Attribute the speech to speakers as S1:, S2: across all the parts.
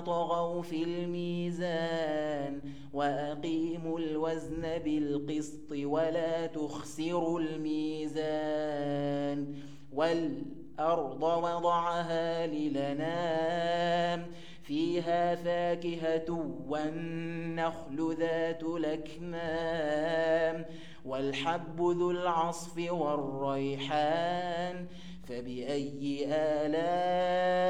S1: ألا تطغوا في الميزان وأقيموا الوزن بالقسط ولا تخسروا الميزان والأرض وضعها للنام فيها فاكهة والنخل ذات الأكمام والحب ذو العصف والريحان فبأي آلاء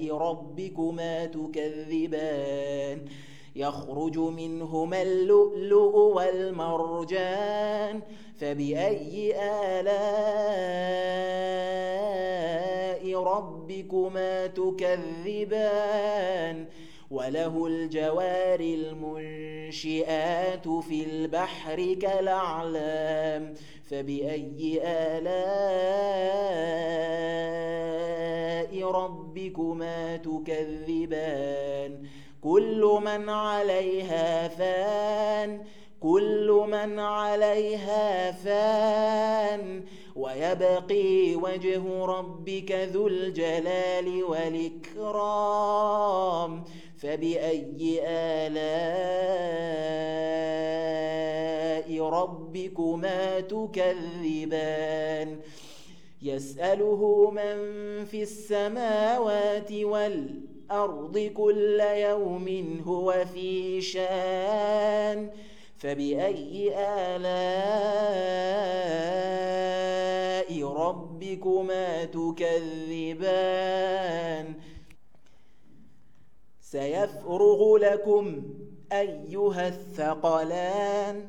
S1: آلاء ربكما تكذبان. يخرج منهما اللؤلؤ والمرجان. فبأي آلاء ربكما تكذبان؟ وله الجوار المنشئات في البحر كالأعلام. فبأي آلاء ربكما تكذبان. كل من عليها فان كل من عليها فان. ويبقي وجه ربك ذو الجلال والإكرام. فبأي آلاء ربكما تكذبان؟ يسأله من في السماوات والأرض كل يوم هو في شان فبأي آلاء ربكما تكذبان؟ سيفرغ لكم أيها الثقلان.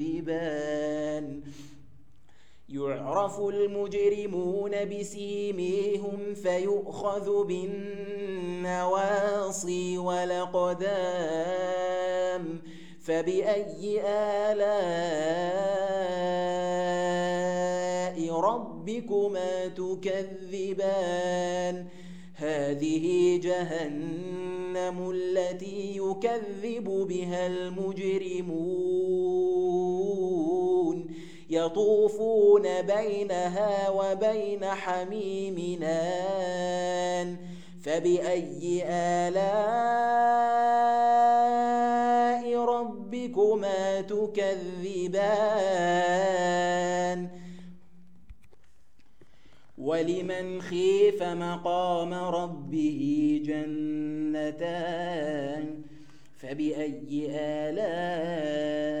S1: يعرف المجرمون بسيميهم فيؤخذ بالنواصي ولقدام فبأي آلاء ربكما تكذبان؟ هذه جهنم التي يكذب بها المجرمون. يطوفون بينها وبين حميمنان فبأي آلاء ربكما تكذبان؟ ولمن خيف مقام ربه جنتان؟ فبأي آلاء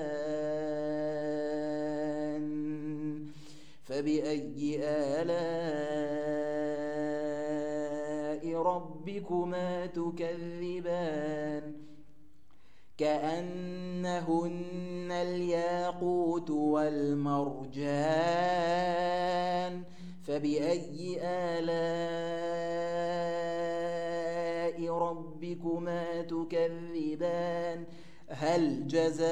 S1: فبأي آلاء ربكما تكذبان كأنهن الياقوت والمرجان فبأي آلاء ربكما تكذبان هل جزاء